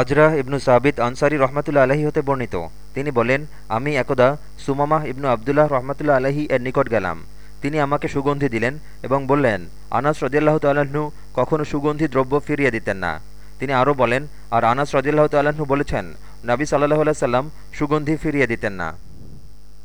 আজরাহ ইবনু সাবিত আনসারি রহমতুল্লা আলহী হতে বর্ণিত। তিনি বলেন, আমি একদা সুমামাহ ইবনু আবদুল্লাহ রহমতুল্লা আলহী এর নিকট গেলাম। তিনি আমাকে সুগন্ধি দিলেন এবং বললেন, আনাস রদিয়াল্লাহ তাল্লাহ্ন কখনও সুগন্ধি দ্রব্য ফিরিয়ে দিতেন না। তিনি আরও বলেন, আর আনাস রদিয়াল্লাহ তাল্লাহ্ন বলেছেন, নাবী সাল্লাহ আল্লাহ সাল্লাম সুগন্ধি ফিরিয়ে দিতেন না।